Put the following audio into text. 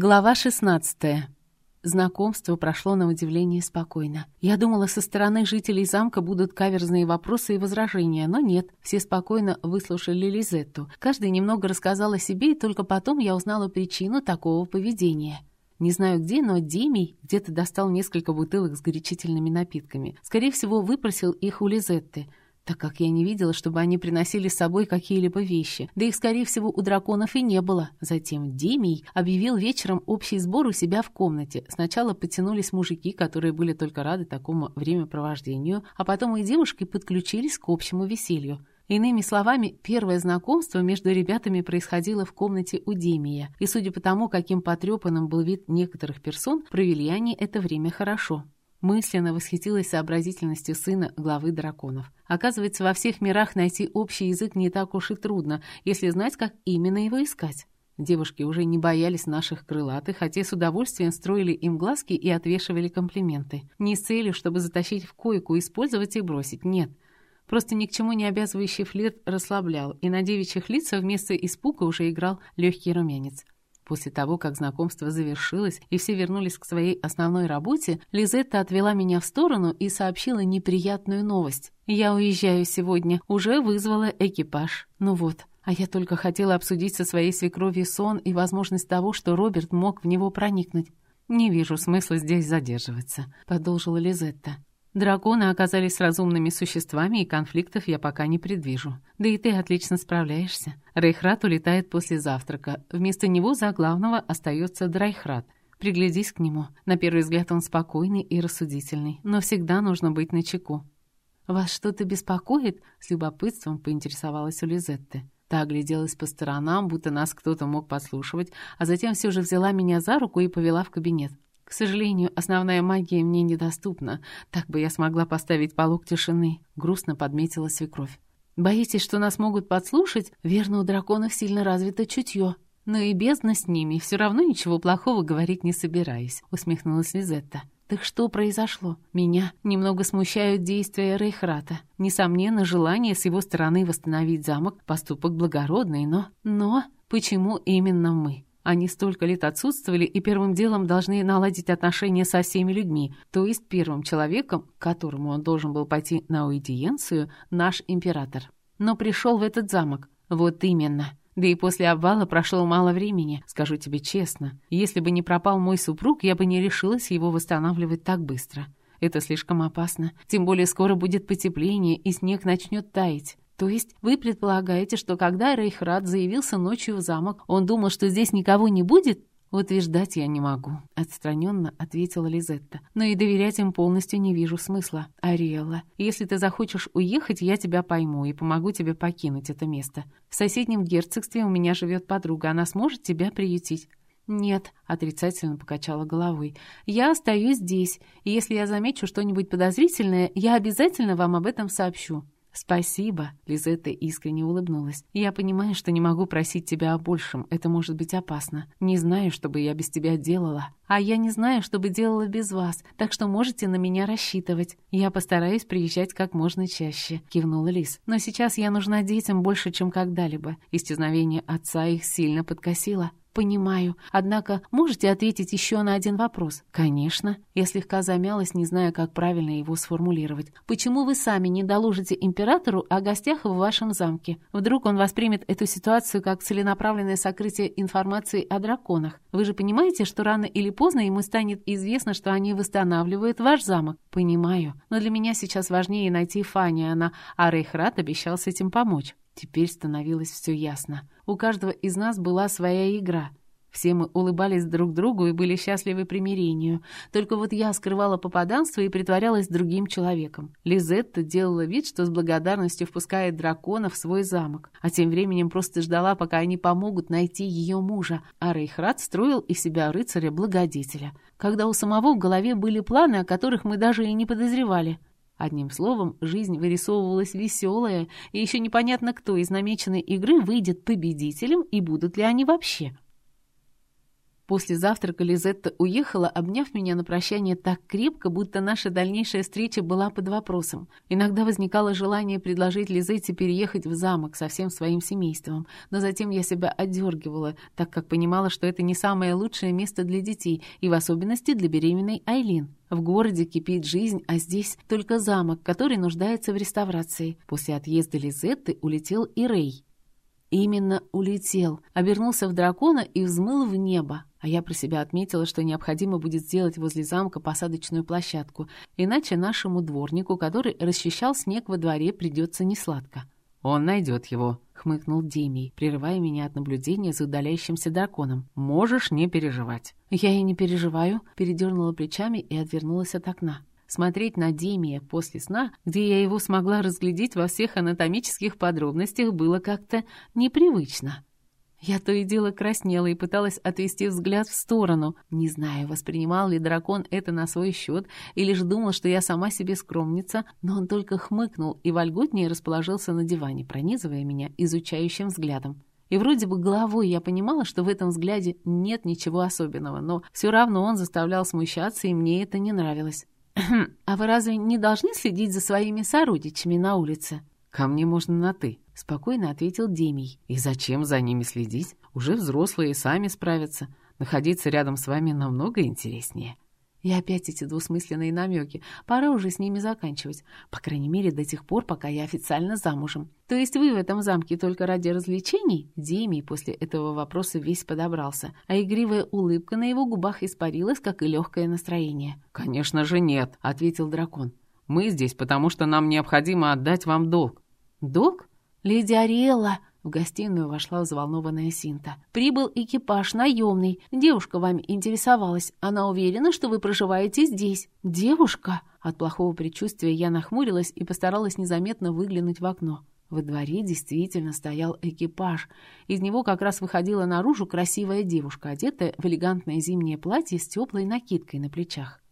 Глава 16. Знакомство прошло на удивление спокойно. Я думала, со стороны жителей замка будут каверзные вопросы и возражения, но нет. Все спокойно выслушали Лизетту. Каждый немного рассказал о себе, и только потом я узнала причину такого поведения. Не знаю где, но Демий где-то достал несколько бутылок с горячительными напитками. Скорее всего, выпросил их у Лизетты так как я не видела, чтобы они приносили с собой какие-либо вещи, да их, скорее всего, у драконов и не было. Затем Демий объявил вечером общий сбор у себя в комнате. Сначала потянулись мужики, которые были только рады такому времяпровождению, а потом и девушки подключились к общему веселью. Иными словами, первое знакомство между ребятами происходило в комнате у Демия, и судя по тому, каким потрепанным был вид некоторых персон, провели они это время хорошо. Мысленно восхитилась сообразительностью сына главы драконов. Оказывается, во всех мирах найти общий язык не так уж и трудно, если знать, как именно его искать. Девушки уже не боялись наших крылатых, хотя с удовольствием строили им глазки и отвешивали комплименты. Не с целью, чтобы затащить в койку, использовать и бросить, нет. Просто ни к чему не обязывающий флирт расслаблял, и на девичьих лицах вместо испуга уже играл легкий румянец. После того, как знакомство завершилось и все вернулись к своей основной работе, Лизетта отвела меня в сторону и сообщила неприятную новость. «Я уезжаю сегодня, уже вызвала экипаж. Ну вот, а я только хотела обсудить со своей свекровью сон и возможность того, что Роберт мог в него проникнуть. «Не вижу смысла здесь задерживаться», — продолжила Лизетта. Драконы оказались разумными существами, и конфликтов я пока не предвижу. Да и ты отлично справляешься. Рейхрат улетает после завтрака. Вместо него за главного остается Драйхрат. Приглядись к нему. На первый взгляд он спокойный и рассудительный, но всегда нужно быть начеку. «Вас что-то беспокоит?» — с любопытством поинтересовалась у Лизетты. Та огляделась по сторонам, будто нас кто-то мог подслушивать, а затем все же взяла меня за руку и повела в кабинет. К сожалению, основная магия мне недоступна. Так бы я смогла поставить полог тишины. Грустно подметила свекровь. Боитесь, что нас могут подслушать? Верно, у драконов сильно развито чутье. Но и бездна с ними, все равно ничего плохого говорить не собираюсь, усмехнулась Лизетта. Так что произошло? Меня немного смущают действия Рейхрата. Несомненно, желание с его стороны восстановить замок – поступок благородный, но... Но почему именно мы? Они столько лет отсутствовали и первым делом должны наладить отношения со всеми людьми, то есть первым человеком, к которому он должен был пойти на аудиенцию, наш император. Но пришел в этот замок. Вот именно. Да и после обвала прошло мало времени, скажу тебе честно. Если бы не пропал мой супруг, я бы не решилась его восстанавливать так быстро. Это слишком опасно. Тем более скоро будет потепление, и снег начнет таять. То есть вы предполагаете, что когда Рейхрад заявился ночью в замок, он думал, что здесь никого не будет? «Утверждать я не могу», — отстраненно ответила Лизетта. «Но и доверять им полностью не вижу смысла. Ариэлла, если ты захочешь уехать, я тебя пойму и помогу тебе покинуть это место. В соседнем герцогстве у меня живет подруга, она сможет тебя приютить». «Нет», — отрицательно покачала головой. «Я остаюсь здесь, и если я замечу что-нибудь подозрительное, я обязательно вам об этом сообщу». «Спасибо», — Лизетта искренне улыбнулась. «Я понимаю, что не могу просить тебя о большем. Это может быть опасно. Не знаю, что бы я без тебя делала. А я не знаю, что бы делала без вас, так что можете на меня рассчитывать. Я постараюсь приезжать как можно чаще», — кивнула Лиз. «Но сейчас я нужна детям больше, чем когда-либо. Исчезновение отца их сильно подкосило. «Понимаю. Однако можете ответить еще на один вопрос?» «Конечно». Я слегка замялась, не зная, как правильно его сформулировать. «Почему вы сами не доложите императору о гостях в вашем замке? Вдруг он воспримет эту ситуацию как целенаправленное сокрытие информации о драконах? Вы же понимаете, что рано или поздно ему станет известно, что они восстанавливают ваш замок?» «Понимаю. Но для меня сейчас важнее найти Фаниана, а Рейхрат обещал с этим помочь». Теперь становилось все ясно. У каждого из нас была своя игра. Все мы улыбались друг другу и были счастливы примирению. Только вот я скрывала попаданство и притворялась другим человеком. Лизетта делала вид, что с благодарностью впускает дракона в свой замок, а тем временем просто ждала, пока они помогут найти ее мужа. А Рейхрат строил из себя рыцаря-благодетеля, когда у самого в голове были планы, о которых мы даже и не подозревали. Одним словом, жизнь вырисовывалась веселая, и еще непонятно, кто из намеченной игры выйдет победителем и будут ли они вообще. После завтрака Лизетта уехала, обняв меня на прощание так крепко, будто наша дальнейшая встреча была под вопросом. Иногда возникало желание предложить Лизетте переехать в замок со всем своим семейством, но затем я себя отдергивала, так как понимала, что это не самое лучшее место для детей, и в особенности для беременной Айлин. В городе кипит жизнь, а здесь только замок, который нуждается в реставрации. После отъезда Лизетты улетел и Рэй. Именно улетел, обернулся в дракона и взмыл в небо. А я про себя отметила, что необходимо будет сделать возле замка посадочную площадку, иначе нашему дворнику, который расчищал снег во дворе, придется несладко. «Он найдет его», — хмыкнул Демий, прерывая меня от наблюдения за удаляющимся драконом. «Можешь не переживать». «Я и не переживаю», — передернула плечами и отвернулась от окна. Смотреть на Демия после сна, где я его смогла разглядеть во всех анатомических подробностях, было как-то непривычно. Я то и дело краснела и пыталась отвести взгляд в сторону. Не знаю, воспринимал ли дракон это на свой счет или же думал, что я сама себе скромница, но он только хмыкнул и вольготнее расположился на диване, пронизывая меня изучающим взглядом. И вроде бы головой я понимала, что в этом взгляде нет ничего особенного, но все равно он заставлял смущаться, и мне это не нравилось. «А вы разве не должны следить за своими сородичами на улице?» «Ко мне можно на «ты», — спокойно ответил Демий. «И зачем за ними следить? Уже взрослые сами справятся. Находиться рядом с вами намного интереснее». И опять эти двусмысленные намеки. Пора уже с ними заканчивать. По крайней мере, до тех пор, пока я официально замужем. То есть вы в этом замке только ради развлечений? Демий после этого вопроса весь подобрался, а игривая улыбка на его губах испарилась, как и легкое настроение. «Конечно же нет», — ответил дракон. «Мы здесь, потому что нам необходимо отдать вам долг». «Долг? Леди Ариэла!» В гостиную вошла взволнованная Синта. «Прибыл экипаж наемный. Девушка вами интересовалась. Она уверена, что вы проживаете здесь». «Девушка?» От плохого предчувствия я нахмурилась и постаралась незаметно выглянуть в окно. Во дворе действительно стоял экипаж. Из него как раз выходила наружу красивая девушка, одетая в элегантное зимнее платье с теплой накидкой на плечах.